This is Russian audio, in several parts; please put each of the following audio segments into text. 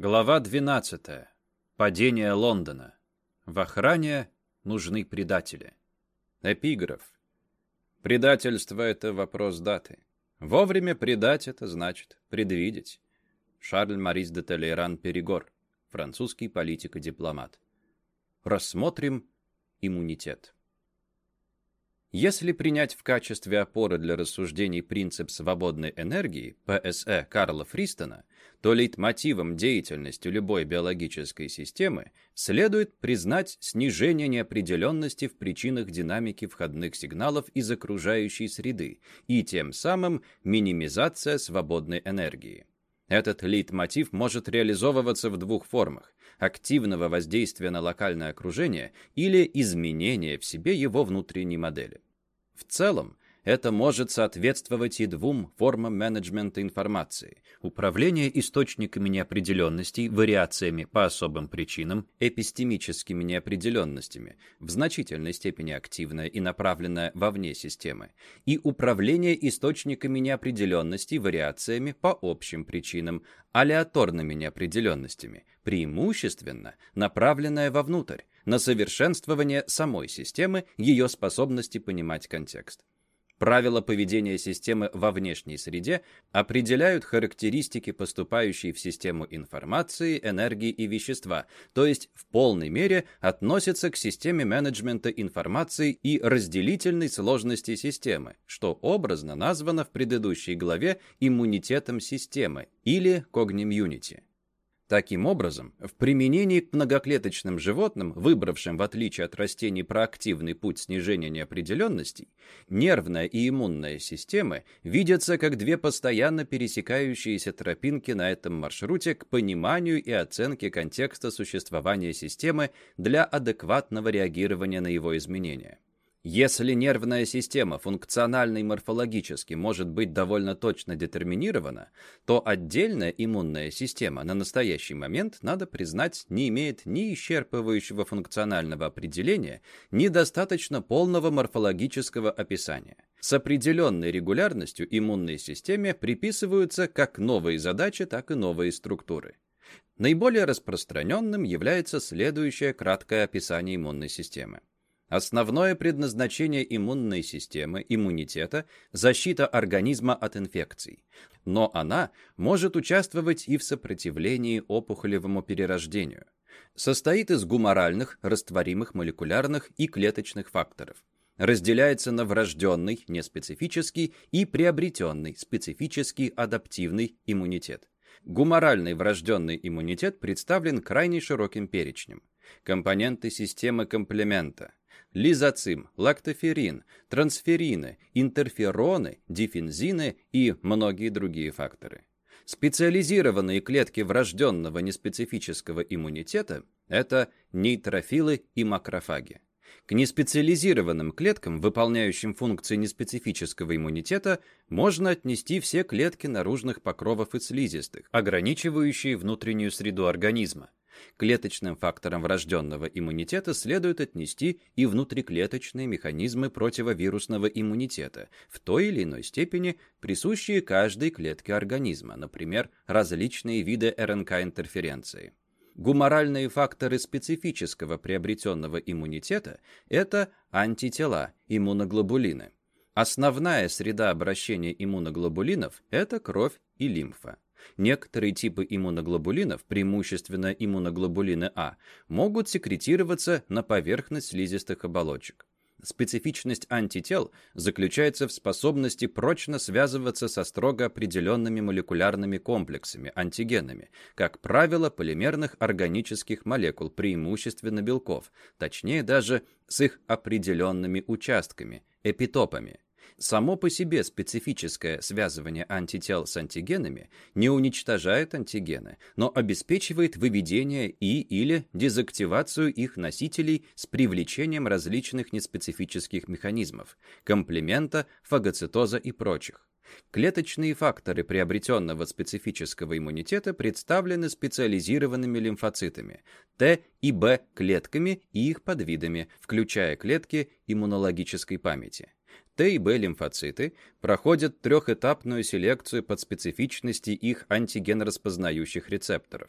Глава 12. Падение Лондона. В охране нужны предатели. Эпиграф. Предательство — это вопрос даты. Вовремя предать — это значит предвидеть. Шарль Марис де Толейран Перегор, французский политик и дипломат. Рассмотрим иммунитет. Если принять в качестве опоры для рассуждений принцип свободной энергии, ПСЭ Карла Фристона, то лейтмотивом деятельности любой биологической системы следует признать снижение неопределенности в причинах динамики входных сигналов из окружающей среды и тем самым минимизация свободной энергии. Этот лейтмотив может реализовываться в двух формах – активного воздействия на локальное окружение или изменения в себе его внутренней модели. В целом, это может соответствовать и двум формам менеджмента информации. Управление источниками неопределенностей, вариациями по особым причинам, эпистемическими неопределенностями, в значительной степени активное и направленное вовне системы, и управление источниками неопределенностей, вариациями по общим причинам, алеаторными неопределенностями, преимущественно направленное вовнутрь, на совершенствование самой системы, ее способности понимать контекст. Правила поведения системы во внешней среде определяют характеристики поступающей в систему информации, энергии и вещества, то есть в полной мере относятся к системе менеджмента информации и разделительной сложности системы, что образно названо в предыдущей главе иммунитетом системы или когнимьюнити. Таким образом, в применении к многоклеточным животным, выбравшим в отличие от растений проактивный путь снижения неопределенностей, нервная и иммунная системы видятся как две постоянно пересекающиеся тропинки на этом маршруте к пониманию и оценке контекста существования системы для адекватного реагирования на его изменения. Если нервная система функционально и морфологически может быть довольно точно детерминирована, то отдельная иммунная система на настоящий момент, надо признать, не имеет ни исчерпывающего функционального определения, ни достаточно полного морфологического описания. С определенной регулярностью иммунной системе приписываются как новые задачи, так и новые структуры. Наиболее распространенным является следующее краткое описание иммунной системы. Основное предназначение иммунной системы, иммунитета – защита организма от инфекций. Но она может участвовать и в сопротивлении опухолевому перерождению. Состоит из гуморальных, растворимых молекулярных и клеточных факторов. Разделяется на врожденный, неспецифический и приобретенный, специфический, адаптивный иммунитет. Гуморальный врожденный иммунитет представлен крайне широким перечнем. Компоненты системы комплемента – лизоцим, лактоферин, трансферины, интерфероны, дифензины и многие другие факторы. Специализированные клетки врожденного неспецифического иммунитета – это нейтрофилы и макрофаги. К неспециализированным клеткам, выполняющим функции неспецифического иммунитета, можно отнести все клетки наружных покровов и слизистых, ограничивающие внутреннюю среду организма, клеточным фактором врожденного иммунитета следует отнести и внутриклеточные механизмы противовирусного иммунитета, в той или иной степени присущие каждой клетке организма, например, различные виды РНК-интерференции. Гуморальные факторы специфического приобретенного иммунитета – это антитела, иммуноглобулины. Основная среда обращения иммуноглобулинов – это кровь и лимфа. Некоторые типы иммуноглобулинов, преимущественно иммуноглобулины А, могут секретироваться на поверхность слизистых оболочек. Специфичность антител заключается в способности прочно связываться со строго определенными молекулярными комплексами, антигенами, как правило, полимерных органических молекул, преимущественно белков, точнее даже с их определенными участками, эпитопами. Само по себе специфическое связывание антител с антигенами не уничтожает антигены, но обеспечивает выведение и или дезактивацию их носителей с привлечением различных неспецифических механизмов, комплемента, фагоцитоза и прочих. Клеточные факторы приобретенного специфического иммунитета представлены специализированными лимфоцитами, Т и Б клетками и их подвидами, включая клетки иммунологической памяти. Т и Б лимфоциты проходят трехэтапную селекцию под специфичности их антиген-распознающих рецепторов.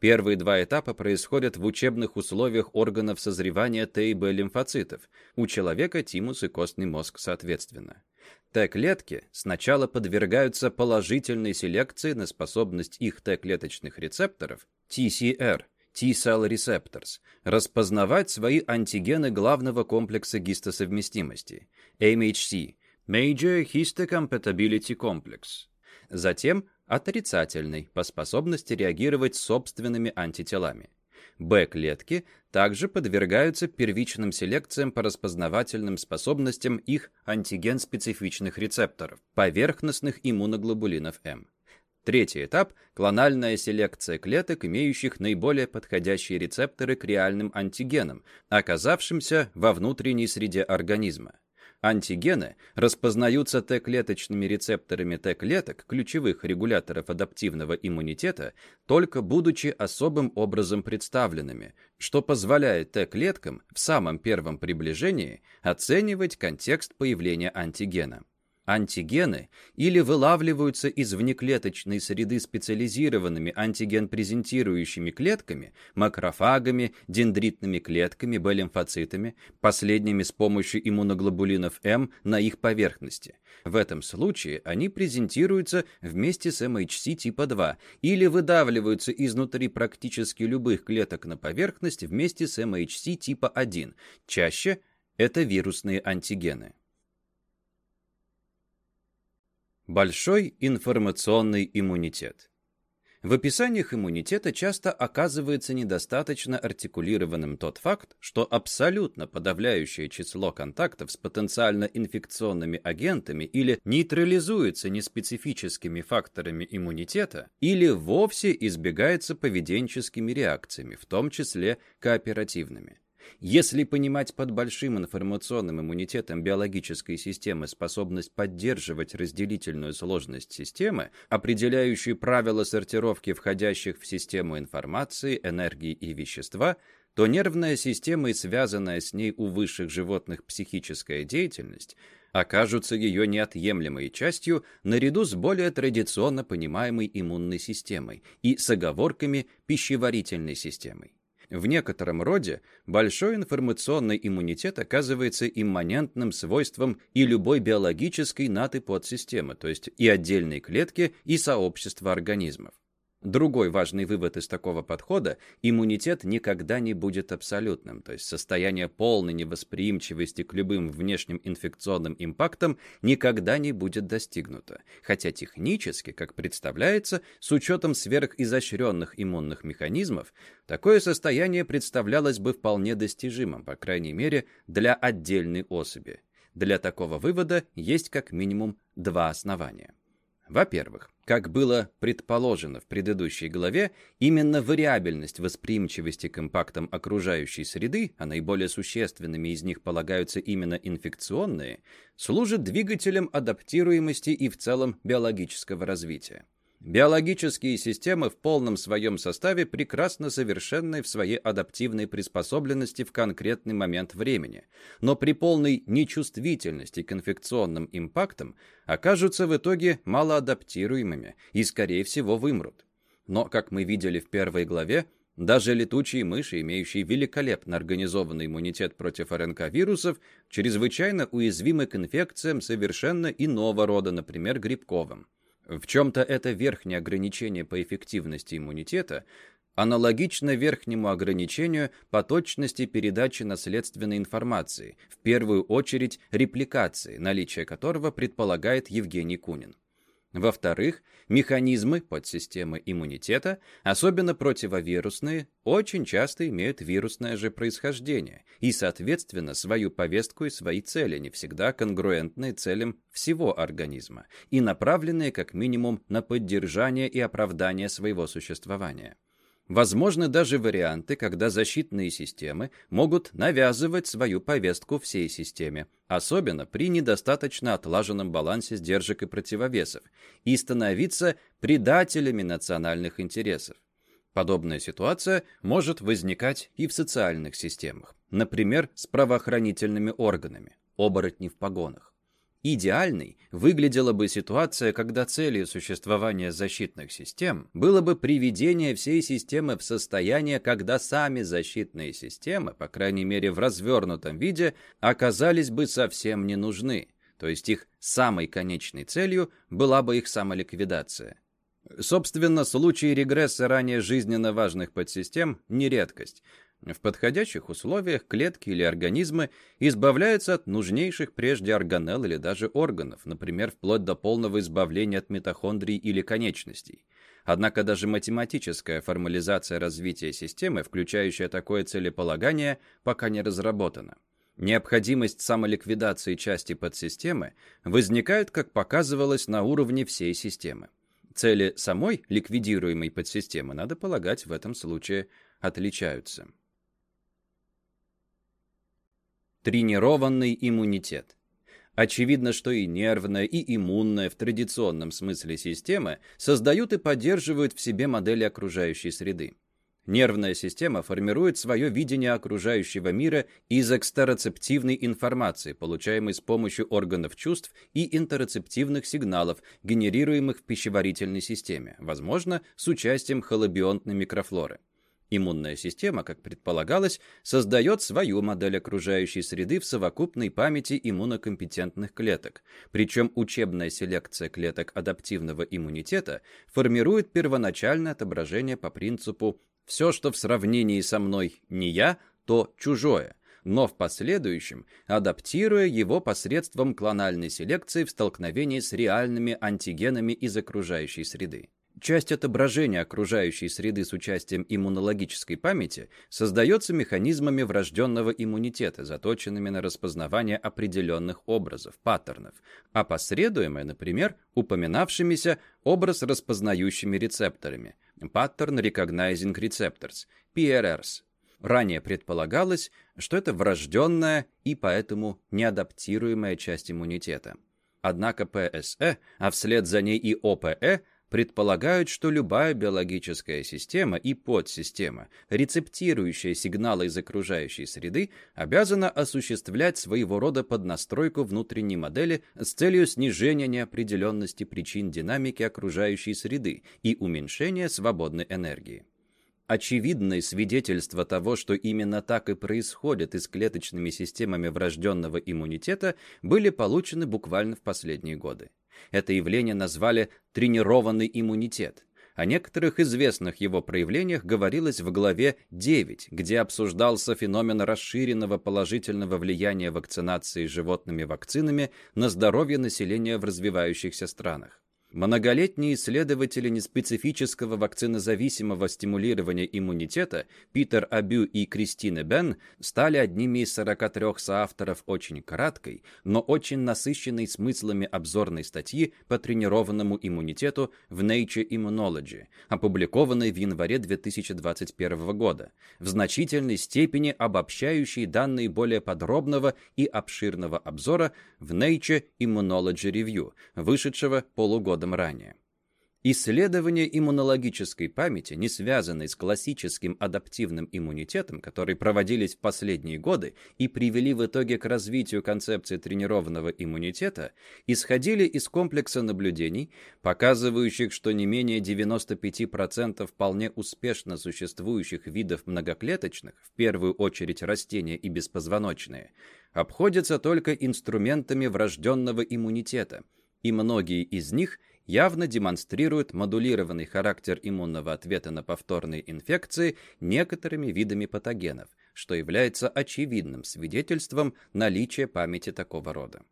Первые два этапа происходят в учебных условиях органов созревания Т и Б лимфоцитов, у человека тимус и костный мозг соответственно. Т-клетки сначала подвергаются положительной селекции на способность их Т-клеточных рецепторов, TCR, T-cell receptors, распознавать свои антигены главного комплекса гистосовместимости, MHC, Major Histocompatibility Complex. Затем отрицательный по способности реагировать собственными антителами. Б-клетки также подвергаются первичным селекциям по распознавательным способностям их антиген-специфичных рецепторов, поверхностных иммуноглобулинов М. Третий этап – клональная селекция клеток, имеющих наиболее подходящие рецепторы к реальным антигенам, оказавшимся во внутренней среде организма. Антигены распознаются Т-клеточными рецепторами Т-клеток, ключевых регуляторов адаптивного иммунитета, только будучи особым образом представленными, что позволяет Т-клеткам в самом первом приближении оценивать контекст появления антигена. Антигены или вылавливаются из внеклеточной среды специализированными антиген-презентирующими клетками, макрофагами, дендритными клетками, Б-лимфоцитами, последними с помощью иммуноглобулинов М на их поверхности. В этом случае они презентируются вместе с MHC типа 2 или выдавливаются изнутри практически любых клеток на поверхность вместе с MHC типа 1. Чаще это вирусные антигены. Большой информационный иммунитет. В описаниях иммунитета часто оказывается недостаточно артикулированным тот факт, что абсолютно подавляющее число контактов с потенциально инфекционными агентами или нейтрализуется неспецифическими факторами иммунитета, или вовсе избегается поведенческими реакциями, в том числе кооперативными. Если понимать под большим информационным иммунитетом биологической системы способность поддерживать разделительную сложность системы, определяющую правила сортировки входящих в систему информации, энергии и вещества, то нервная система и связанная с ней у высших животных психическая деятельность окажутся ее неотъемлемой частью наряду с более традиционно понимаемой иммунной системой и с оговорками пищеварительной системой. В некотором роде большой информационный иммунитет оказывается имманентным свойством и любой биологической и подсистемы, то есть и отдельной клетки, и сообщества организмов. Другой важный вывод из такого подхода – иммунитет никогда не будет абсолютным, то есть состояние полной невосприимчивости к любым внешним инфекционным импактам никогда не будет достигнуто, хотя технически, как представляется, с учетом сверхизощренных иммунных механизмов, такое состояние представлялось бы вполне достижимым, по крайней мере, для отдельной особи. Для такого вывода есть как минимум два основания. Во-первых, как было предположено в предыдущей главе, именно вариабельность восприимчивости к импактам окружающей среды, а наиболее существенными из них полагаются именно инфекционные, служит двигателем адаптируемости и в целом биологического развития. Биологические системы в полном своем составе прекрасно совершенны в своей адаптивной приспособленности в конкретный момент времени, но при полной нечувствительности к инфекционным импактам окажутся в итоге малоадаптируемыми и, скорее всего, вымрут. Но, как мы видели в первой главе, даже летучие мыши, имеющие великолепно организованный иммунитет против РНК-вирусов, чрезвычайно уязвимы к инфекциям совершенно иного рода, например, грибковым. В чем-то это верхнее ограничение по эффективности иммунитета аналогично верхнему ограничению по точности передачи наследственной информации, в первую очередь репликации, наличие которого предполагает Евгений Кунин. Во-вторых, механизмы подсистемы иммунитета, особенно противовирусные, очень часто имеют вирусное же происхождение и, соответственно, свою повестку и свои цели, не всегда конгруентные целям всего организма и направленные как минимум на поддержание и оправдание своего существования. Возможны даже варианты, когда защитные системы могут навязывать свою повестку всей системе, особенно при недостаточно отлаженном балансе сдержек и противовесов, и становиться предателями национальных интересов. Подобная ситуация может возникать и в социальных системах, например, с правоохранительными органами, оборотни в погонах. Идеальной выглядела бы ситуация, когда целью существования защитных систем было бы приведение всей системы в состояние, когда сами защитные системы, по крайней мере в развернутом виде, оказались бы совсем не нужны, то есть их самой конечной целью была бы их самоликвидация. Собственно, случаи регресса ранее жизненно важных подсистем – не редкость. В подходящих условиях клетки или организмы избавляются от нужнейших прежде органелл или даже органов, например, вплоть до полного избавления от митохондрий или конечностей. Однако даже математическая формализация развития системы, включающая такое целеполагание, пока не разработана. Необходимость самоликвидации части подсистемы возникает, как показывалось, на уровне всей системы. Цели самой ликвидируемой подсистемы, надо полагать, в этом случае отличаются. Тренированный иммунитет. Очевидно, что и нервная, и иммунная в традиционном смысле системы создают и поддерживают в себе модели окружающей среды. Нервная система формирует свое видение окружающего мира из экстероцептивной информации, получаемой с помощью органов чувств и интероцептивных сигналов, генерируемых в пищеварительной системе, возможно, с участием холобионтной микрофлоры. Иммунная система, как предполагалось, создает свою модель окружающей среды в совокупной памяти иммунокомпетентных клеток. Причем учебная селекция клеток адаптивного иммунитета формирует первоначальное отображение по принципу «все, что в сравнении со мной не я, то чужое», но в последующем адаптируя его посредством клональной селекции в столкновении с реальными антигенами из окружающей среды. Часть отображения окружающей среды с участием иммунологической памяти создается механизмами врожденного иммунитета, заточенными на распознавание определенных образов, паттернов, а посредуемая, например, упоминавшимися образ распознающими рецепторами, Pattern Recognizing Receptors, PRRs. Ранее предполагалось, что это врожденная и поэтому неадаптируемая часть иммунитета. Однако ПСЭ, а вслед за ней и ОПЭ – предполагают, что любая биологическая система и подсистема, рецептирующая сигналы из окружающей среды, обязана осуществлять своего рода поднастройку внутренней модели с целью снижения неопределенности причин динамики окружающей среды и уменьшения свободной энергии. Очевидные свидетельства того, что именно так и происходит и с клеточными системами врожденного иммунитета, были получены буквально в последние годы. Это явление назвали «тренированный иммунитет». О некоторых известных его проявлениях говорилось в главе 9, где обсуждался феномен расширенного положительного влияния вакцинации животными вакцинами на здоровье населения в развивающихся странах. Многолетние исследователи неспецифического вакцинозависимого стимулирования иммунитета Питер Абю и Кристина Бен стали одними из 43 соавторов очень краткой, но очень насыщенной смыслами обзорной статьи по тренированному иммунитету в Nature Immunology, опубликованной в январе 2021 года, в значительной степени обобщающей данные более подробного и обширного обзора в Nature Immunology Review, вышедшего полугода годом ранее. Исследования иммунологической памяти, не связанные с классическим адаптивным иммунитетом, которые проводились в последние годы и привели в итоге к развитию концепции тренированного иммунитета, исходили из комплекса наблюдений, показывающих, что не менее 95% вполне успешно существующих видов многоклеточных, в первую очередь растения и беспозвоночные, обходятся только инструментами врожденного иммунитета – и многие из них явно демонстрируют модулированный характер иммунного ответа на повторные инфекции некоторыми видами патогенов, что является очевидным свидетельством наличия памяти такого рода.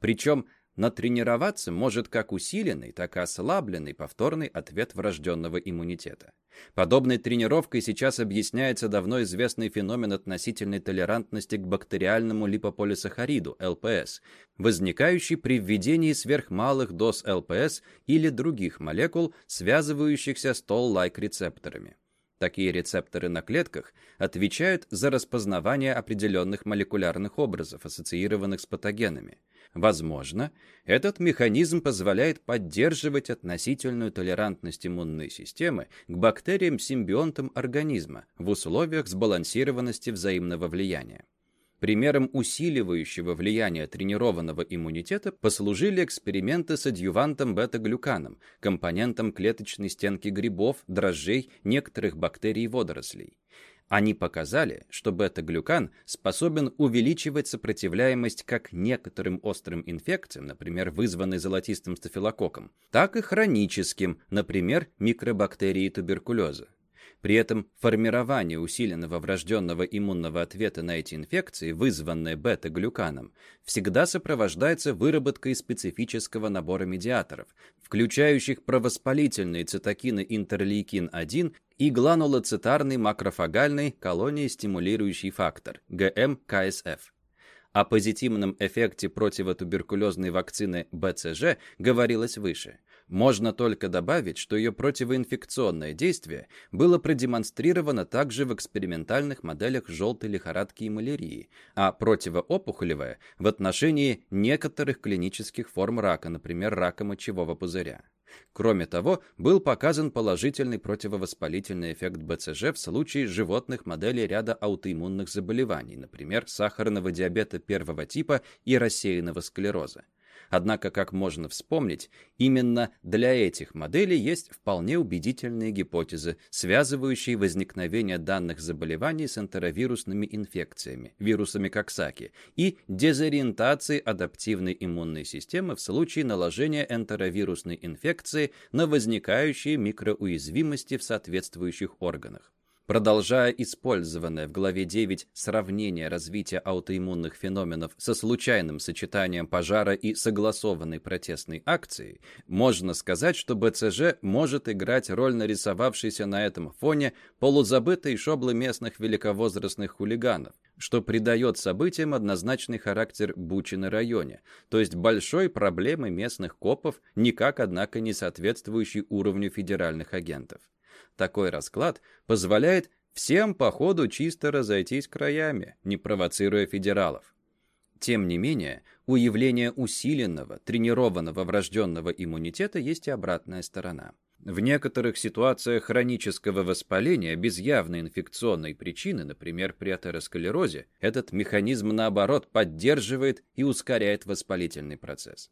Причем натренироваться может как усиленный, так и ослабленный повторный ответ врожденного иммунитета. Подобной тренировкой сейчас объясняется давно известный феномен относительной толерантности к бактериальному липополисахариду, ЛПС, возникающий при введении сверхмалых доз ЛПС или других молекул, связывающихся с Toll-like рецепторами. Такие рецепторы на клетках отвечают за распознавание определенных молекулярных образов, ассоциированных с патогенами. Возможно, этот механизм позволяет поддерживать относительную толерантность иммунной системы к бактериям-симбионтам организма в условиях сбалансированности взаимного влияния. Примером усиливающего влияния тренированного иммунитета послужили эксперименты с адъювантом бета-глюканом, компонентом клеточной стенки грибов, дрожжей, некоторых бактерий и водорослей. Они показали, что бета-глюкан способен увеличивать сопротивляемость как некоторым острым инфекциям, например, вызванной золотистым стафилококком, так и хроническим, например, микробактерии туберкулеза. При этом формирование усиленного врожденного иммунного ответа на эти инфекции, вызванное бета-глюканом, всегда сопровождается выработкой специфического набора медиаторов, включающих провоспалительные цитокины интерлейкин-1 и гланулоцитарный макрофагальный колонии стимулирующий фактор, ГМ-КСФ. О позитивном эффекте противотуберкулезной вакцины БЦЖ говорилось выше – можно только добавить, что ее противоинфекционное действие было продемонстрировано также в экспериментальных моделях желтой лихорадки и малярии, а противоопухолевое в отношении некоторых клинических форм рака, например, рака мочевого пузыря. Кроме того, был показан положительный противовоспалительный эффект БЦЖ в случае животных моделей ряда аутоиммунных заболеваний, например, сахарного диабета первого типа и рассеянного склероза. Однако, как можно вспомнить, именно для этих моделей есть вполне убедительные гипотезы, связывающие возникновение данных заболеваний с энтеровирусными инфекциями, вирусами Коксаки, и дезориентацией адаптивной иммунной системы в случае наложения энтеровирусной инфекции на возникающие микроуязвимости в соответствующих органах. Продолжая использованное в главе 9 сравнение развития аутоиммунных феноменов со случайным сочетанием пожара и согласованной протестной акции, можно сказать, что БЦЖ может играть роль нарисовавшейся на этом фоне полузабытой шоблы местных великовозрастных хулиганов, что придает событиям однозначный характер Бучи на районе, то есть большой проблемы местных копов, никак, однако, не соответствующей уровню федеральных агентов. Такой расклад позволяет всем по ходу чисто разойтись краями, не провоцируя федералов. Тем не менее, у явления усиленного, тренированного врожденного иммунитета есть и обратная сторона. В некоторых ситуациях хронического воспаления без явной инфекционной причины, например, при атеросклерозе, этот механизм, наоборот, поддерживает и ускоряет воспалительный процесс.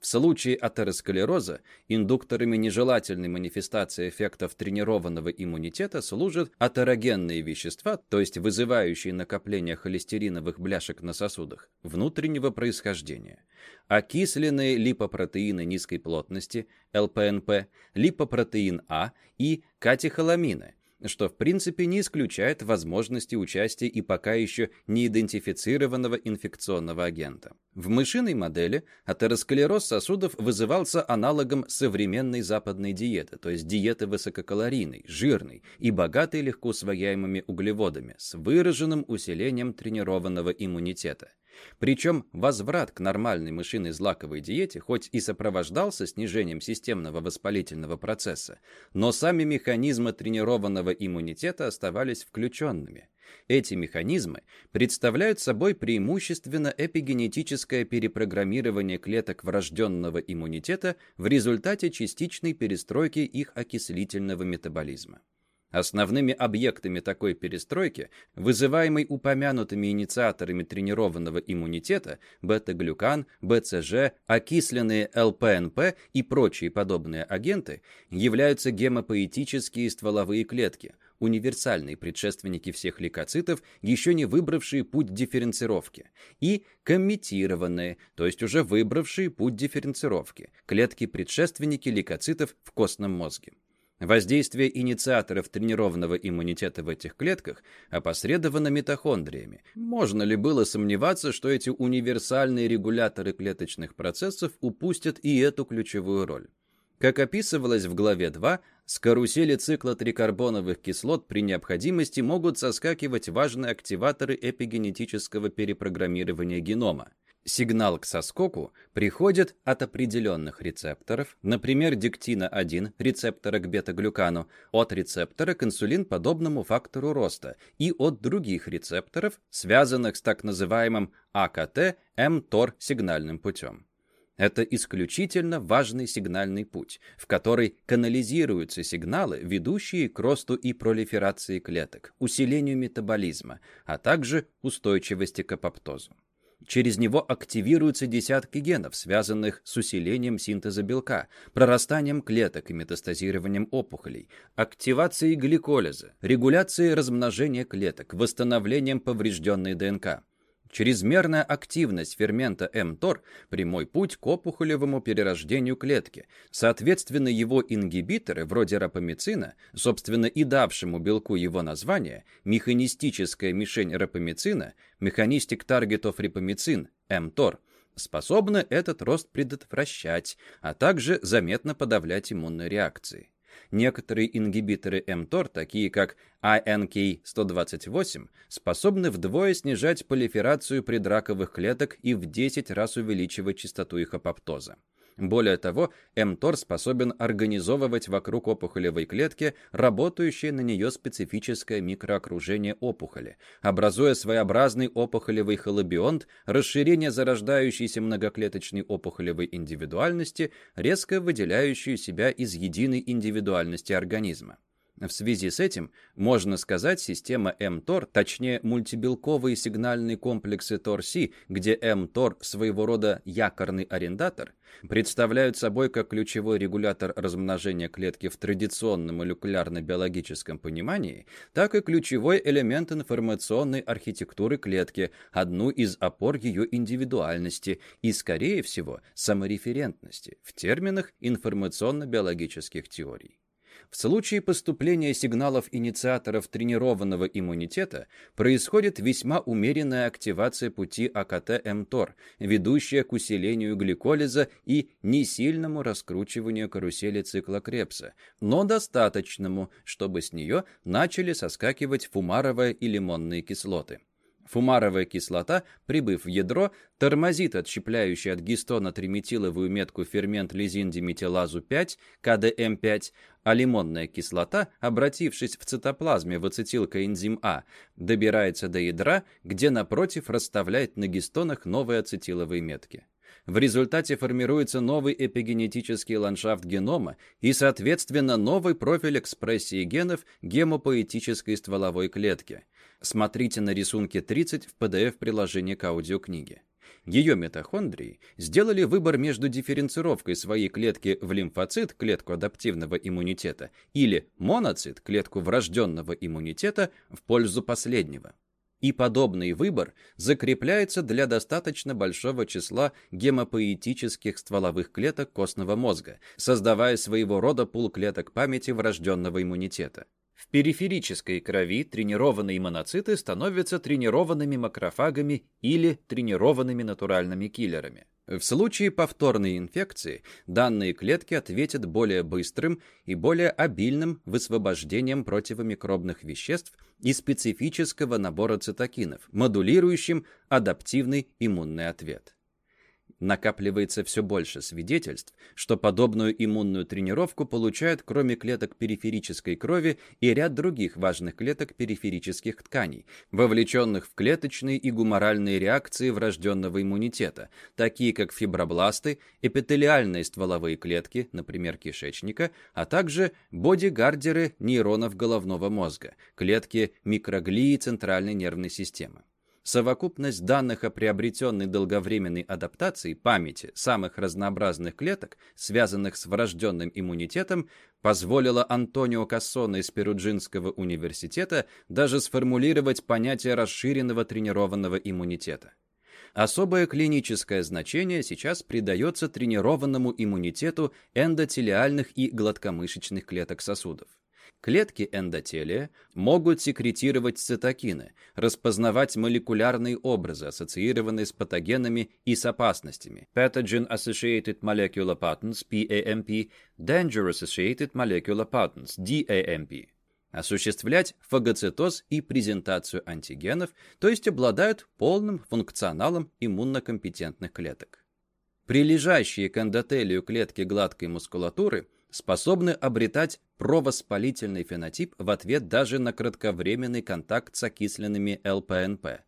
В случае атеросклероза индукторами нежелательной манифестации эффектов тренированного иммунитета служат атерогенные вещества, то есть вызывающие накопление холестериновых бляшек на сосудах, внутреннего происхождения, окисленные липопротеины низкой плотности, ЛПНП, липопротеин А и катехоламины, что в принципе не исключает возможности участия и пока еще не идентифицированного инфекционного агента. В мышиной модели атеросклероз сосудов вызывался аналогом современной западной диеты, то есть диеты высококалорийной, жирной и богатой легко усвояемыми углеводами с выраженным усилением тренированного иммунитета. Причем возврат к нормальной мышиной злаковой диете хоть и сопровождался снижением системного воспалительного процесса, но сами механизмы тренированного иммунитета оставались включенными. Эти механизмы представляют собой преимущественно эпигенетическое перепрограммирование клеток врожденного иммунитета в результате частичной перестройки их окислительного метаболизма. Основными объектами такой перестройки, вызываемой упомянутыми инициаторами тренированного иммунитета, бета-глюкан, БЦЖ, окисленные ЛПНП и прочие подобные агенты, являются гемопоэтические стволовые клетки, универсальные предшественники всех лейкоцитов, еще не выбравшие путь дифференцировки, и коммитированные, то есть уже выбравшие путь дифференцировки, клетки-предшественники лейкоцитов в костном мозге. Воздействие инициаторов тренированного иммунитета в этих клетках опосредовано митохондриями. Можно ли было сомневаться, что эти универсальные регуляторы клеточных процессов упустят и эту ключевую роль? Как описывалось в главе 2, с карусели цикла трикарбоновых кислот при необходимости могут соскакивать важные активаторы эпигенетического перепрограммирования генома. Сигнал к соскоку приходит от определенных рецепторов, например, диктина-1, рецептора к бета-глюкану, от рецептора к инсулин-подобному фактору роста и от других рецепторов, связанных с так называемым АКТ-МТОР сигнальным путем. Это исключительно важный сигнальный путь, в который канализируются сигналы, ведущие к росту и пролиферации клеток, усилению метаболизма, а также устойчивости к апоптозу. Через него активируются десятки генов, связанных с усилением синтеза белка, прорастанием клеток и метастазированием опухолей, активацией гликолиза, регуляцией размножения клеток, восстановлением поврежденной ДНК. Чрезмерная активность фермента МТОР – прямой путь к опухолевому перерождению клетки. Соответственно, его ингибиторы, вроде рапамицина, собственно и давшему белку его название, механистическая мишень рапамицина, механистик таргетов рапамицин, МТОР, способны этот рост предотвращать, а также заметно подавлять иммунные реакции. Некоторые ингибиторы mTOR, такие как INK-128, способны вдвое снижать полиферацию предраковых клеток и в 10 раз увеличивать частоту их апоптоза. Более того, mTOR способен организовывать вокруг опухолевой клетки работающее на нее специфическое микроокружение опухоли, образуя своеобразный опухолевый холобионт, расширение зарождающейся многоклеточной опухолевой индивидуальности, резко выделяющую себя из единой индивидуальности организма. В связи с этим, можно сказать, система mTOR, точнее мультибелковые сигнальные комплексы TOR-C, где mTOR своего рода якорный арендатор, представляют собой как ключевой регулятор размножения клетки в традиционном молекулярно-биологическом понимании, так и ключевой элемент информационной архитектуры клетки, одну из опор ее индивидуальности и, скорее всего, самореферентности в терминах информационно-биологических теорий. В случае поступления сигналов инициаторов тренированного иммунитета происходит весьма умеренная активация пути АКТ-МТОР, ведущая к усилению гликолиза и несильному раскручиванию карусели цикла Крепса, но достаточному, чтобы с нее начали соскакивать фумаровая и лимонные кислоты. Фумаровая кислота, прибыв в ядро, тормозит отщепляющий от гистона триметиловую метку фермент лизиндиметилазу 5, КДМ5, а лимонная кислота, обратившись в цитоплазме в ацетилкоэнзим А, добирается до ядра, где напротив расставляет на гистонах новые ацетиловые метки. В результате формируется новый эпигенетический ландшафт генома и, соответственно, новый профиль экспрессии генов гемопоэтической стволовой клетки. Смотрите на рисунке 30 в PDF-приложении к аудиокниге. Ее митохондрии сделали выбор между дифференцировкой своей клетки в лимфоцит, клетку адаптивного иммунитета, или моноцит, клетку врожденного иммунитета, в пользу последнего. И подобный выбор закрепляется для достаточно большого числа гемопоэтических стволовых клеток костного мозга, создавая своего рода пул клеток памяти врожденного иммунитета. В периферической крови тренированные моноциты становятся тренированными макрофагами или тренированными натуральными киллерами. В случае повторной инфекции данные клетки ответят более быстрым и более обильным высвобождением противомикробных веществ и специфического набора цитокинов, модулирующим адаптивный иммунный ответ накапливается все больше свидетельств, что подобную иммунную тренировку получают кроме клеток периферической крови и ряд других важных клеток периферических тканей, вовлеченных в клеточные и гуморальные реакции врожденного иммунитета, такие как фибробласты, эпителиальные стволовые клетки, например, кишечника, а также бодигардеры нейронов головного мозга, клетки микроглии центральной нервной системы. Совокупность данных о приобретенной долговременной адаптации памяти самых разнообразных клеток, связанных с врожденным иммунитетом, позволила Антонио Кассоне из Перуджинского университета даже сформулировать понятие расширенного тренированного иммунитета. Особое клиническое значение сейчас придается тренированному иммунитету эндотелиальных и гладкомышечных клеток сосудов. Клетки эндотелия могут секретировать цитокины, распознавать молекулярные образы, ассоциированные с патогенами и с опасностями. Pathogen-associated molecular patterns, PAMP, Danger-associated molecular patterns, DAMP. Осуществлять фагоцитоз и презентацию антигенов, то есть обладают полным функционалом иммунокомпетентных клеток. Прилежащие к эндотелию клетки гладкой мускулатуры – способны обретать провоспалительный фенотип в ответ даже на кратковременный контакт с окисленными ЛПНП.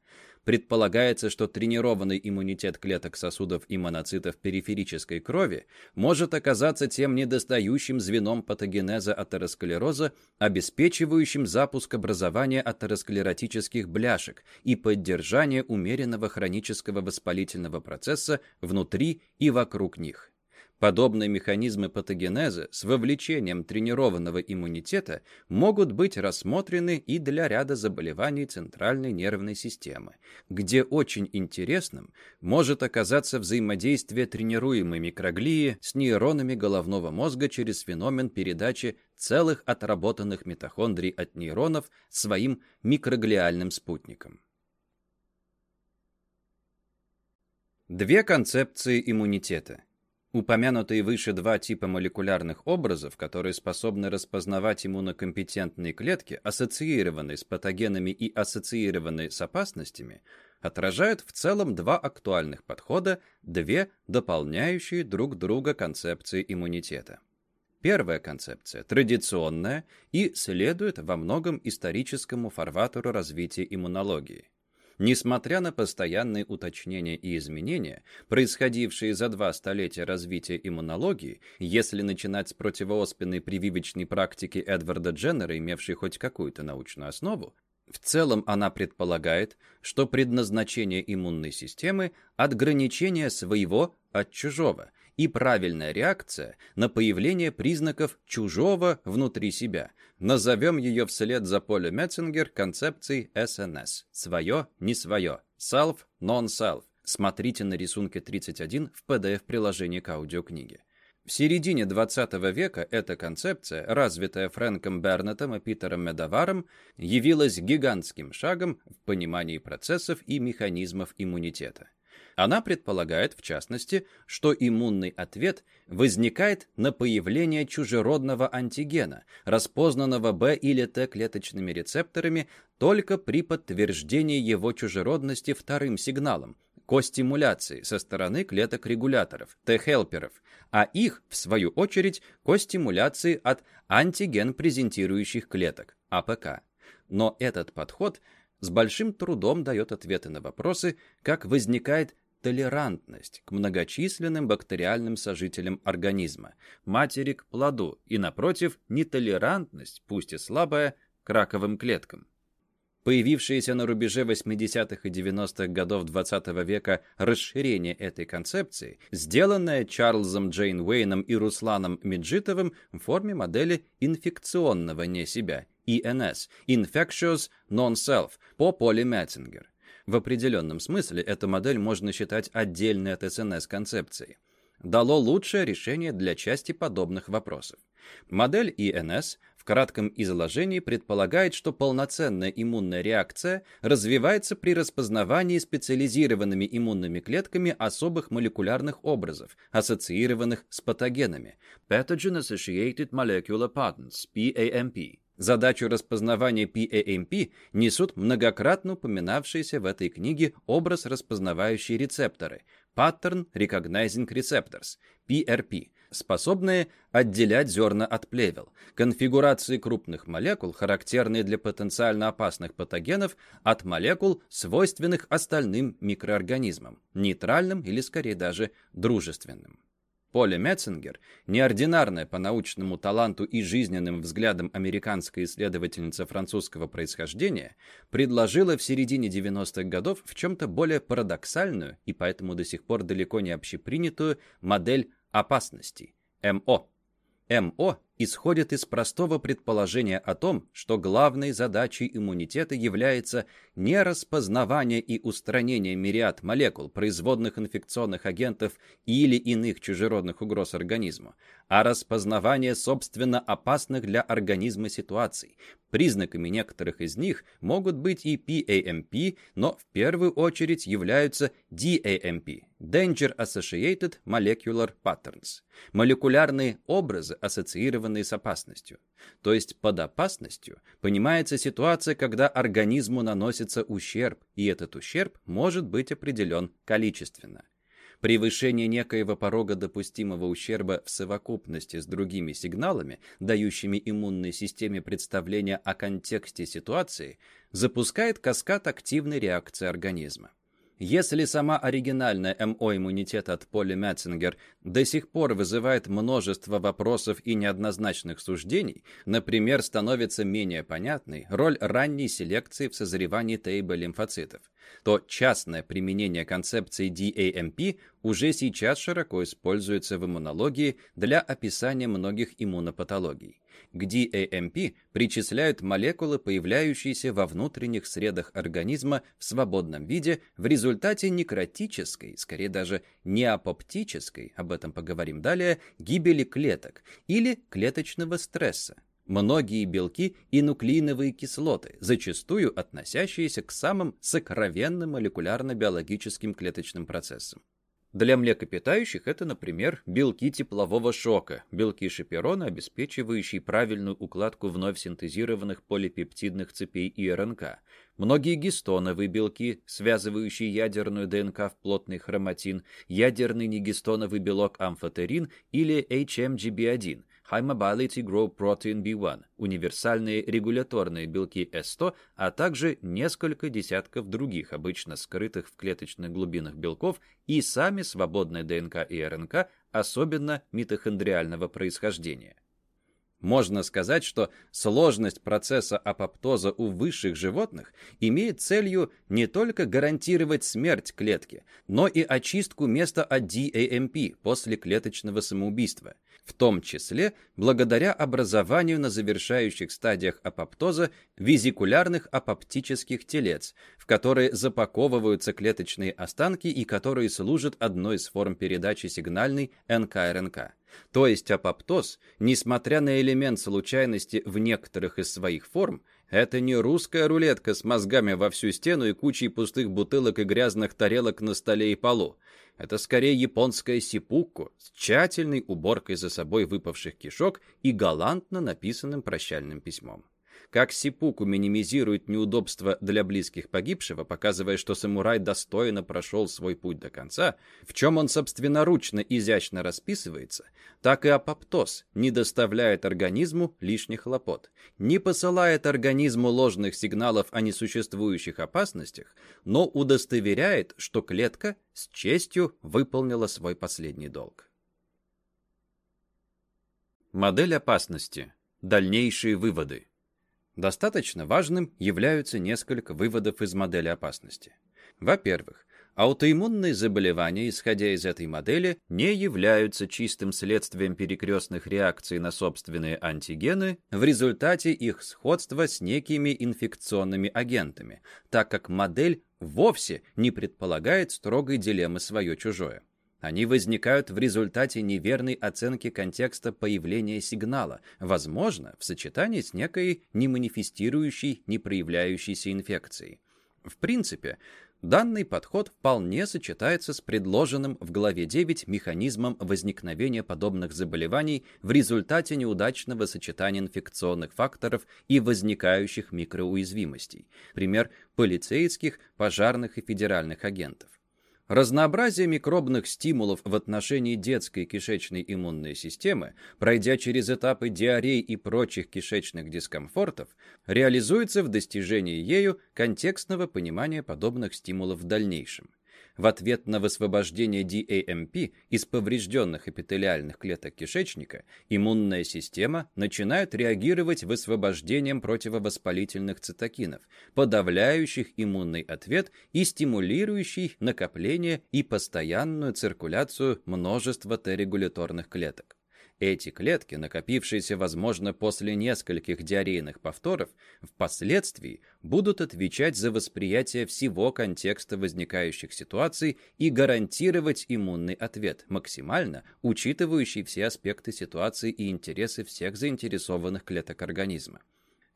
предполагается, что тренированный иммунитет клеток сосудов и моноцитов периферической крови может оказаться тем недостающим звеном патогенеза атеросклероза, обеспечивающим запуск образования атеросклеротических бляшек и поддержание умеренного хронического воспалительного процесса внутри и вокруг них. Подобные механизмы патогенеза с вовлечением тренированного иммунитета могут быть рассмотрены и для ряда заболеваний центральной нервной системы, где очень интересным может оказаться взаимодействие тренируемой микроглии с нейронами головного мозга через феномен передачи целых отработанных митохондрий от нейронов своим микроглиальным спутникам. Две концепции иммунитета – Упомянутые выше два типа молекулярных образов, которые способны распознавать иммунокомпетентные клетки, ассоциированные с патогенами и ассоциированные с опасностями, отражают в целом два актуальных подхода, две дополняющие друг друга концепции иммунитета. Первая концепция традиционная и следует во многом историческому фарватеру развития иммунологии. Несмотря на постоянные уточнения и изменения, происходившие за два столетия развития иммунологии, если начинать с противооспенной прививочной практики Эдварда Дженнера, имевшей хоть какую-то научную основу, в целом она предполагает, что предназначение иммунной системы – отграничение своего от чужого – и правильная реакция на появление признаков чужого внутри себя. Назовем ее вслед за Поле Метцингер концепцией СНС – свое, не свое, self, non-self. Смотрите на рисунке 31 в PDF-приложении к аудиокниге. В середине 20 века эта концепция, развитая Фрэнком Бернеттом и Питером Медоваром, явилась гигантским шагом в понимании процессов и механизмов иммунитета. Она предполагает, в частности, что иммунный ответ возникает на появление чужеродного антигена, распознанного Б или Т клеточными рецепторами только при подтверждении его чужеродности вторым сигналом, костимуляции со стороны клеток-регуляторов, Т-хелперов, а их, в свою очередь, костимуляции от антиген-презентирующих клеток, АПК. Но этот подход с большим трудом дает ответы на вопросы, как возникает толерантность к многочисленным бактериальным сожителям организма, матери к плоду и, напротив, нетолерантность, пусть и слабая, к раковым клеткам. Появившееся на рубеже 80-х и 90-х годов XX -го века расширение этой концепции, сделанное Чарльзом Джейнуэем и Русланом Меджитовым в форме модели инфекционного не себя, INS, Infectious Non-Self, по Поли Мэттингер. В определенном смысле эта модель можно считать отдельной от СНС-концепции. Дало лучшее решение для части подобных вопросов. Модель ИНС в кратком изложении предполагает, что полноценная иммунная реакция развивается при распознавании специализированными иммунными клетками особых молекулярных образов, ассоциированных с патогенами Pathogen Associated Molecular Patterns, PAMP. Задачу распознавания PAMP несут многократно упоминавшиеся в этой книге образ распознавающие рецепторы Pattern Recognizing Receptors, PRP, способные отделять зерна от плевел, конфигурации крупных молекул, характерные для потенциально опасных патогенов, от молекул, свойственных остальным микроорганизмам, нейтральным или скорее даже дружественным. Поле Метцингер, неординарная по научному таланту и жизненным взглядам американская исследовательница французского происхождения, предложила в середине 90-х годов в чем-то более парадоксальную и поэтому до сих пор далеко не общепринятую модель опасности – МО. МО исходит из простого предположения о том, что главной задачей иммунитета является не распознавание и устранение мириад молекул, производных инфекционных агентов или иных чужеродных угроз организму, а распознавание собственно опасных для организма ситуаций. Признаками некоторых из них могут быть и PAMP, но в первую очередь являются DAMP – Danger Associated Molecular Patterns – молекулярные образы, ассоциированные с опасностью. То есть под опасностью понимается ситуация, когда организму наносится ущерб, и этот ущерб может быть определен количественно. Превышение некоего порога допустимого ущерба в совокупности с другими сигналами, дающими иммунной системе представление о контексте ситуации, запускает каскад активной реакции организма. Если сама оригинальная МО иммунитета от Поли Метцингер до сих пор вызывает множество вопросов и неоднозначных суждений, например, становится менее понятной роль ранней селекции в созревании Т-лимфоцитов, то частное применение концепции DAMP уже сейчас широко используется в иммунологии для описания многих иммунопатологий. К DAMP причисляют молекулы, появляющиеся во внутренних средах организма в свободном виде в результате некротической, скорее даже неапоптической, об этом поговорим далее, гибели клеток или клеточного стресса. Многие белки и нуклеиновые кислоты, зачастую относящиеся к самым сокровенным молекулярно-биологическим клеточным процессам. Для млекопитающих это, например, белки теплового шока, белки шиперона, обеспечивающие правильную укладку вновь синтезированных полипептидных цепей и РНК, многие гистоновые белки, связывающие ядерную ДНК в плотный хроматин, ядерный негистоновый белок амфотерин или HMGB1, High Mobility Growth Protein B1, универсальные регуляторные белки S100, а также несколько десятков других, обычно скрытых в клеточных глубинах белков, и сами свободные ДНК и РНК, особенно митохондриального происхождения. Можно сказать, что сложность процесса апоптоза у высших животных имеет целью не только гарантировать смерть клетки, но и очистку места от DAMP после клеточного самоубийства – в том числе благодаря образованию на завершающих стадиях апоптоза визикулярных апоптических телец, в которые запаковываются клеточные останки и которые служат одной из форм передачи сигнальной НКРНК. То есть апоптоз, несмотря на элемент случайности в некоторых из своих форм, это не русская рулетка с мозгами во всю стену и кучей пустых бутылок и грязных тарелок на столе и полу. Это скорее японская сипукку с тщательной уборкой за собой выпавших кишок и галантно написанным прощальным письмом. Как Сипуку минимизирует неудобства для близких погибшего, показывая, что самурай достойно прошел свой путь до конца, в чем он собственноручно изящно расписывается, так и апоптоз не доставляет организму лишних хлопот, не посылает организму ложных сигналов о несуществующих опасностях, но удостоверяет, что клетка с честью выполнила свой последний долг. Модель опасности. Дальнейшие выводы. Достаточно важным являются несколько выводов из модели опасности. Во-первых, аутоиммунные заболевания, исходя из этой модели, не являются чистым следствием перекрестных реакций на собственные антигены в результате их сходства с некими инфекционными агентами, так как модель вовсе не предполагает строгой дилеммы свое-чужое. Они возникают в результате неверной оценки контекста появления сигнала, возможно, в сочетании с некой не манифестирующей, не проявляющейся инфекцией. В принципе, данный подход вполне сочетается с предложенным в главе 9 механизмом возникновения подобных заболеваний в результате неудачного сочетания инфекционных факторов и возникающих микроуязвимостей, пример полицейских, пожарных и федеральных агентов. Разнообразие микробных стимулов в отношении детской кишечной иммунной системы, пройдя через этапы диарей и прочих кишечных дискомфортов, реализуется в достижении ею контекстного понимания подобных стимулов в дальнейшем. В ответ на высвобождение DAMP из поврежденных эпителиальных клеток кишечника иммунная система начинает реагировать высвобождением противовоспалительных цитокинов, подавляющих иммунный ответ и стимулирующий накопление и постоянную циркуляцию множества Т-регуляторных клеток. Эти клетки, накопившиеся, возможно, после нескольких диарейных повторов, впоследствии будут отвечать за восприятие всего контекста возникающих ситуаций и гарантировать иммунный ответ, максимально учитывающий все аспекты ситуации и интересы всех заинтересованных клеток организма.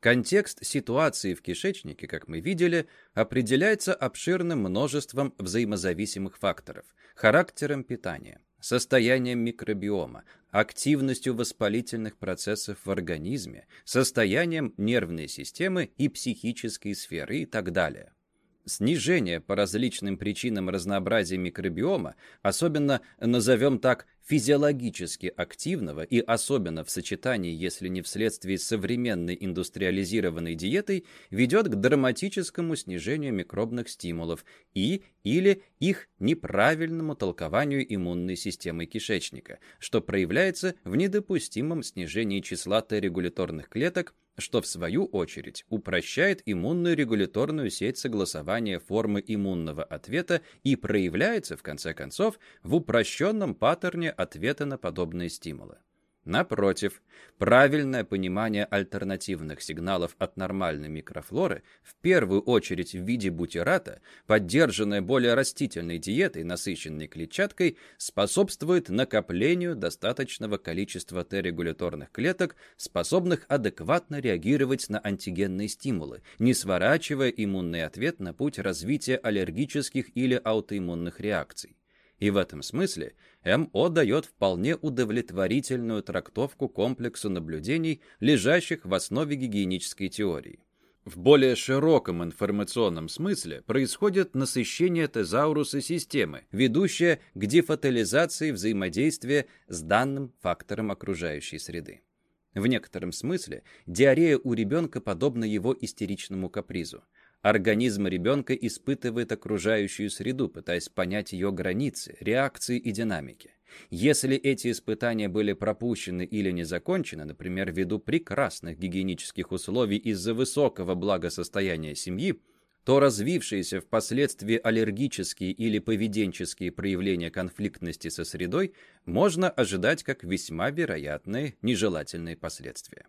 Контекст ситуации в кишечнике, как мы видели, определяется обширным множеством взаимозависимых факторов, характером питания, состоянием микробиома, активностью воспалительных процессов в организме, состоянием нервной системы и психической сферы и так далее. Снижение по различным причинам разнообразия микробиома, особенно, назовем так, физиологически активного и особенно в сочетании, если не вследствие современной индустриализированной диетой, ведет к драматическому снижению микробных стимулов и или их неправильному толкованию иммунной системы кишечника, что проявляется в недопустимом снижении числа Т-регуляторных клеток что в свою очередь упрощает иммунную регуляторную сеть согласования формы иммунного ответа и проявляется, в конце концов, в упрощенном паттерне ответа на подобные стимулы. Напротив, правильное понимание альтернативных сигналов от нормальной микрофлоры, в первую очередь в виде бутирата, поддержанное более растительной диетой, насыщенной клетчаткой, способствует накоплению достаточного количества Т-регуляторных клеток, способных адекватно реагировать на антигенные стимулы, не сворачивая иммунный ответ на путь развития аллергических или аутоиммунных реакций. И в этом смысле МО дает вполне удовлетворительную трактовку комплексу наблюдений, лежащих в основе гигиенической теории. В более широком информационном смысле происходит насыщение тезауруса системы, ведущее к дефатализации взаимодействия с данным фактором окружающей среды. В некотором смысле диарея у ребенка подобна его истеричному капризу. Организм ребенка испытывает окружающую среду, пытаясь понять ее границы, реакции и динамики. Если эти испытания были пропущены или не закончены, например, ввиду прекрасных гигиенических условий из-за высокого благосостояния семьи, то развившиеся впоследствии аллергические или поведенческие проявления конфликтности со средой можно ожидать как весьма вероятные нежелательные последствия.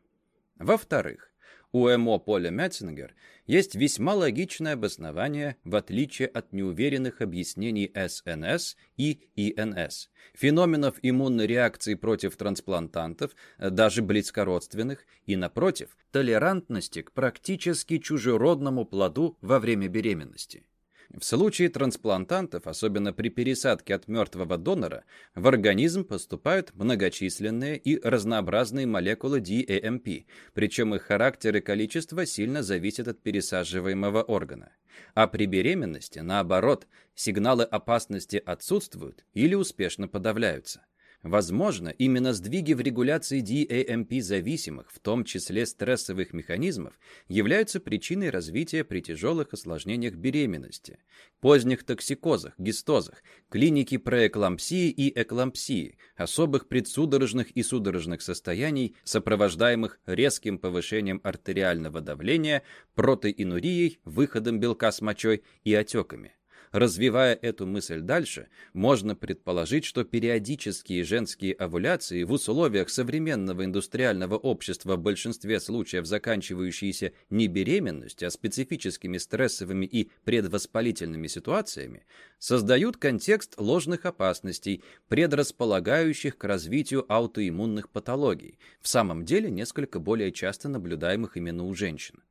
Во-вторых, у МО Поля Метцингер есть весьма логичное обоснование, в отличие от неуверенных объяснений СНС и ИНС, феноменов иммунной реакции против трансплантантов, даже близкородственных, и, напротив, толерантности к практически чужеродному плоду во время беременности. В случае трансплантантов, особенно при пересадке от мертвого донора, в организм поступают многочисленные и разнообразные молекулы DAMP, причем их характер и количество сильно зависят от пересаживаемого органа. А при беременности, наоборот, сигналы опасности отсутствуют или успешно подавляются. Возможно, именно сдвиги в регуляции DAMP-зависимых, в том числе стрессовых механизмов, являются причиной развития при тяжелых осложнениях беременности, поздних токсикозах, гистозах, клинике проэклампсии и эклампсии, особых предсудорожных и судорожных состояний, сопровождаемых резким повышением артериального давления, протеинурией, выходом белка с мочой и отеками. Развивая эту мысль дальше, можно предположить, что периодические женские овуляции в условиях современного индустриального общества в большинстве случаев заканчивающиеся не беременностью, а специфическими стрессовыми и предвоспалительными ситуациями, создают контекст ложных опасностей, предрасполагающих к развитию аутоиммунных патологий, в самом деле несколько более часто наблюдаемых именно у женщин.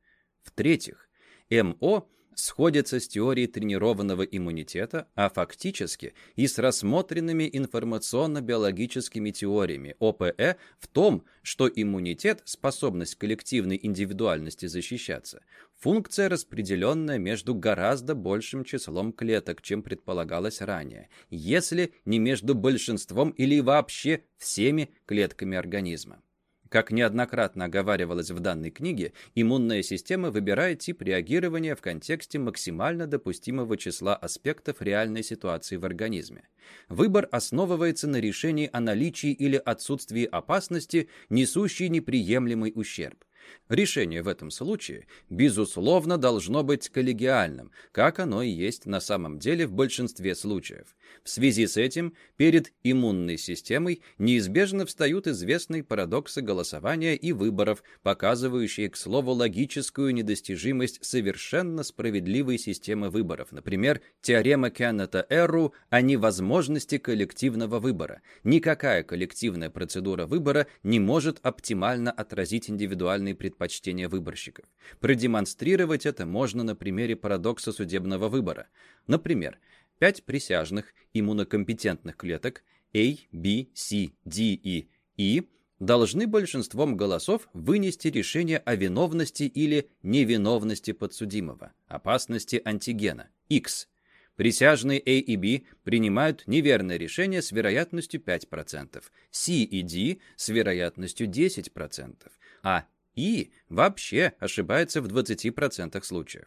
В-третьих, МО – сходится с теорией тренированного иммунитета, а фактически и с рассмотренными информационно-биологическими теориями ОПЭ в том, что иммунитет, способность коллективной индивидуальности защищаться, функция, распределенная между гораздо большим числом клеток, чем предполагалось ранее, если не между большинством или вообще всеми клетками организма. Как неоднократно оговаривалось в данной книге, иммунная система выбирает тип реагирования в контексте максимально допустимого числа аспектов реальной ситуации в организме. Выбор основывается на решении о наличии или отсутствии опасности, несущей неприемлемый ущерб. Решение в этом случае, безусловно, должно быть коллегиальным, как оно и есть на самом деле в большинстве случаев. В связи с этим перед иммунной системой неизбежно встают известные парадоксы голосования и выборов, показывающие, к слову, логическую недостижимость совершенно справедливой системы выборов. Например, теорема Кеннета-Эрру о невозможности коллективного выбора. Никакая коллективная процедура выбора не может оптимально отразить индивидуальные предпочтения выборщиков. Продемонстрировать это можно на примере парадокса судебного выбора. Например, пять присяжных иммунокомпетентных клеток A, B, C, D и E должны большинством голосов вынести решение о виновности или невиновности подсудимого, опасности антигена, X. Присяжные A и B принимают неверное решение с вероятностью 5%, C и D с вероятностью 10%, а E вообще ошибается в 20% случаев.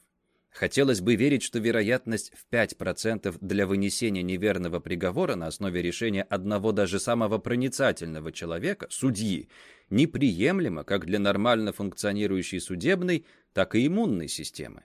Хотелось бы верить, что вероятность в 5% для вынесения неверного приговора на основе решения одного даже самого проницательного человека, судьи, неприемлема как для нормально функционирующей судебной, так и иммунной системы.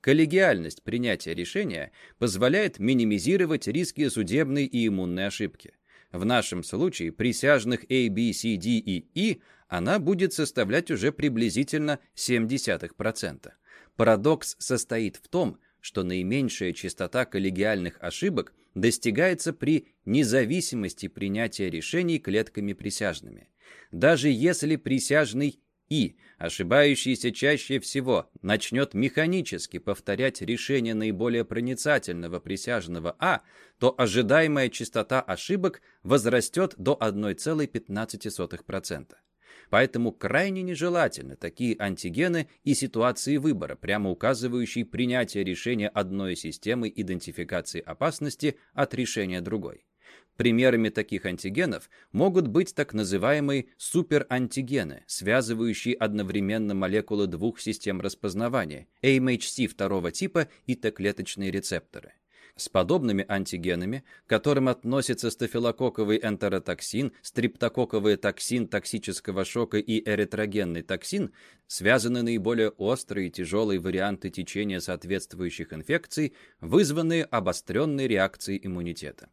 Коллегиальность принятия решения позволяет минимизировать риски судебной и иммунной ошибки. В нашем случае присяжных A, B, C, D и E она будет составлять уже приблизительно 0,7%. Парадокс состоит в том, что наименьшая частота коллегиальных ошибок достигается при независимости принятия решений клетками присяжными. Даже если присяжный И, ошибающийся чаще всего, начнет механически повторять решение наиболее проницательного присяжного А, то ожидаемая частота ошибок возрастет до 1,15%. Поэтому крайне нежелательны такие антигены и ситуации выбора, прямо указывающие принятие решения одной системы идентификации опасности от решения другой. Примерами таких антигенов могут быть так называемые суперантигены, связывающие одновременно молекулы двух систем распознавания, AMHC второго типа и Т-клеточные рецепторы. С подобными антигенами, к которым относятся стафилококковый энтеротоксин, стриптококковый токсин токсического шока и эритрогенный токсин, связаны наиболее острые и тяжелые варианты течения соответствующих инфекций, вызванные обостренной реакцией иммунитета.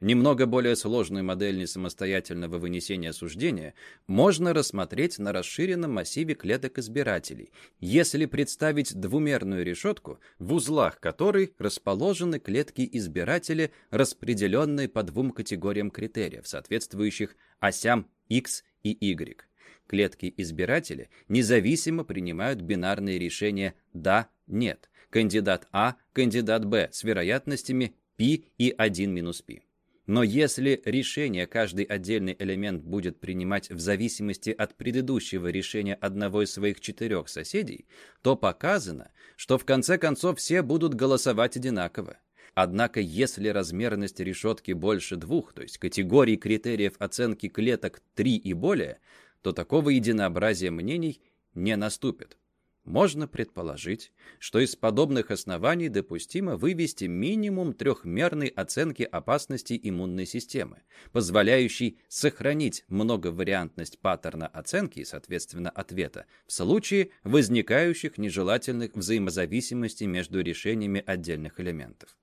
Немного более сложную модель несамостоятельного вынесения суждения можно рассмотреть на расширенном массиве клеток избирателей, если представить двумерную решетку, в узлах которой расположены клетки избирателя, распределенные по двум категориям критериев, соответствующих осям X и Y. Клетки избирателя независимо принимают бинарные решения «да», «нет», кандидат А, кандидат Б с вероятностями π и 1 минус π. Но если решение каждый отдельный элемент будет принимать в зависимости от предыдущего решения одного из своих четырех соседей, то показано, что в конце концов все будут голосовать одинаково. Однако, если размерность решетки больше двух, то есть категорий критериев оценки клеток 3 и более, то такого единообразия мнений не наступит. Можно предположить, что из подобных оснований допустимо вывести минимум трехмерной оценки опасности иммунной системы, позволяющей сохранить многовариантность паттерна оценки и, соответственно, ответа в случае возникающих нежелательных взаимозависимостей между решениями отдельных элементов.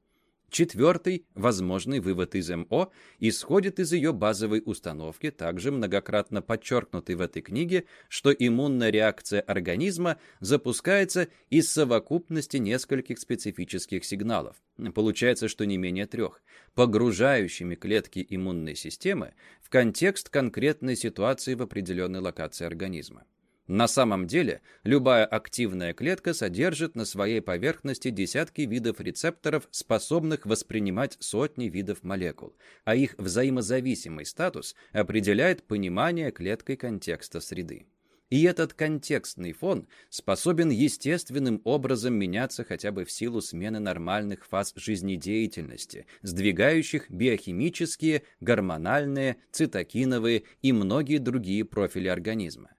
Четвертый возможный вывод из МО исходит из ее базовой установки, также многократно подчеркнутой в этой книге, что иммунная реакция организма запускается из совокупности нескольких специфических сигналов. Получается, что не менее трех, погружающими клетки иммунной системы в контекст конкретной ситуации в определенной локации организма. На самом деле, любая активная клетка содержит на своей поверхности десятки видов рецепторов, способных воспринимать сотни видов молекул, а их взаимозависимый статус определяет понимание клеткой контекста среды. И этот контекстный фон способен естественным образом меняться хотя бы в силу смены нормальных фаз жизнедеятельности, сдвигающих биохимические, гормональные, цитокиновые и многие другие профили организма.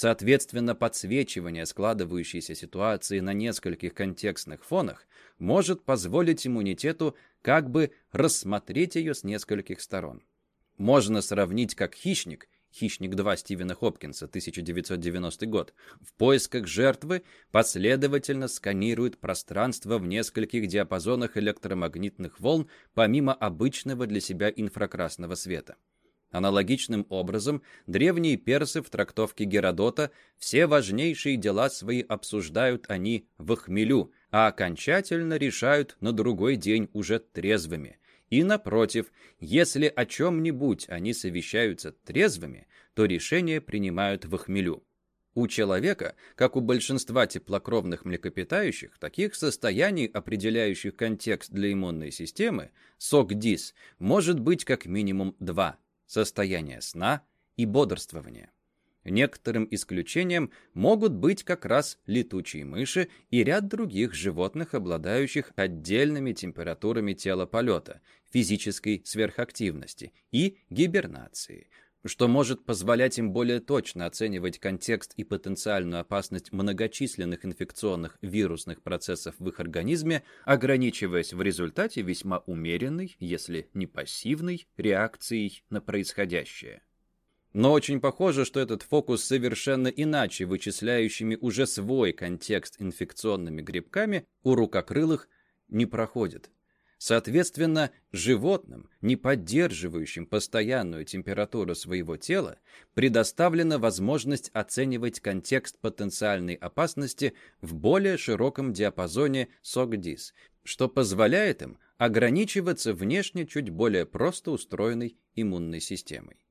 Соответственно, подсвечивание складывающейся ситуации на нескольких контекстных фонах может позволить иммунитету как бы рассмотреть ее с нескольких сторон. Можно сравнить как хищник, «Хищник 2» Стивена Хопкинса, 1990 год, в поисках жертвы последовательно сканирует пространство в нескольких диапазонах электромагнитных волн помимо обычного для себя инфракрасного света. Аналогичным образом, древние персы в трактовке Геродота все важнейшие дела свои обсуждают они в хмелю, а окончательно решают на другой день уже трезвыми. И напротив, если о чем-нибудь они совещаются трезвыми, то решение принимают в хмелю. У человека, как у большинства теплокровных млекопитающих, таких состояний, определяющих контекст для иммунной системы, СОК-ДИС, может быть как минимум два – состояние сна и бодрствования. Некоторым исключением могут быть как раз летучие мыши и ряд других животных, обладающих отдельными температурами тела полета, физической сверхактивности и гибернации, что может позволять им более точно оценивать контекст и потенциальную опасность многочисленных инфекционных вирусных процессов в их организме, ограничиваясь в результате весьма умеренной, если не пассивной, реакцией на происходящее. Но очень похоже, что этот фокус совершенно иначе вычисляющими уже свой контекст инфекционными грибками у рукокрылых не проходит. Соответственно, животным, не поддерживающим постоянную температуру своего тела, предоставлена возможность оценивать контекст потенциальной опасности в более широком диапазоне СОГДИС, что позволяет им ограничиваться внешне чуть более просто устроенной иммунной системой.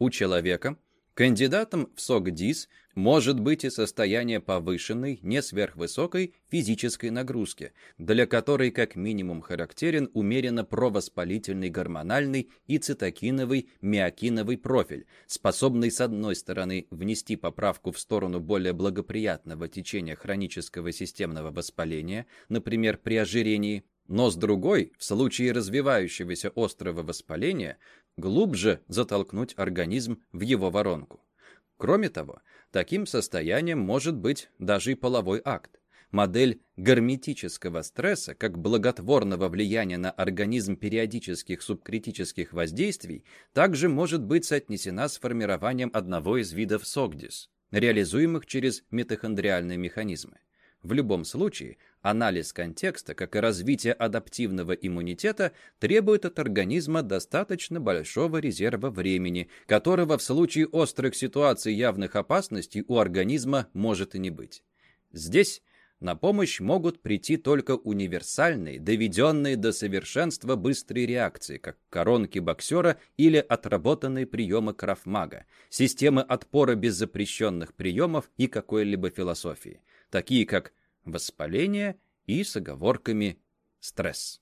У человека кандидатом в СОГ-ДИС может быть и состояние повышенной, не сверхвысокой физической нагрузки, для которой как минимум характерен умеренно провоспалительный гормональный и цитокиновый миокиновый профиль, способный с одной стороны внести поправку в сторону более благоприятного течения хронического системного воспаления, например, при ожирении, но с другой, в случае развивающегося острого воспаления, глубже затолкнуть организм в его воронку. Кроме того, таким состоянием может быть даже и половой акт. Модель герметического стресса, как благотворного влияния на организм периодических субкритических воздействий, также может быть соотнесена с формированием одного из видов СОГДИС, реализуемых через митохондриальные механизмы. В любом случае, анализ контекста, как и развитие адаптивного иммунитета, требует от организма достаточно большого резерва времени, которого в случае острых ситуаций явных опасностей у организма может и не быть. Здесь на помощь могут прийти только универсальные, доведенные до совершенства быстрые реакции, как коронки боксера или отработанные приемы крафмага, системы отпора без запрещенных приемов и какой-либо философии такие как воспаление и с оговорками стресс.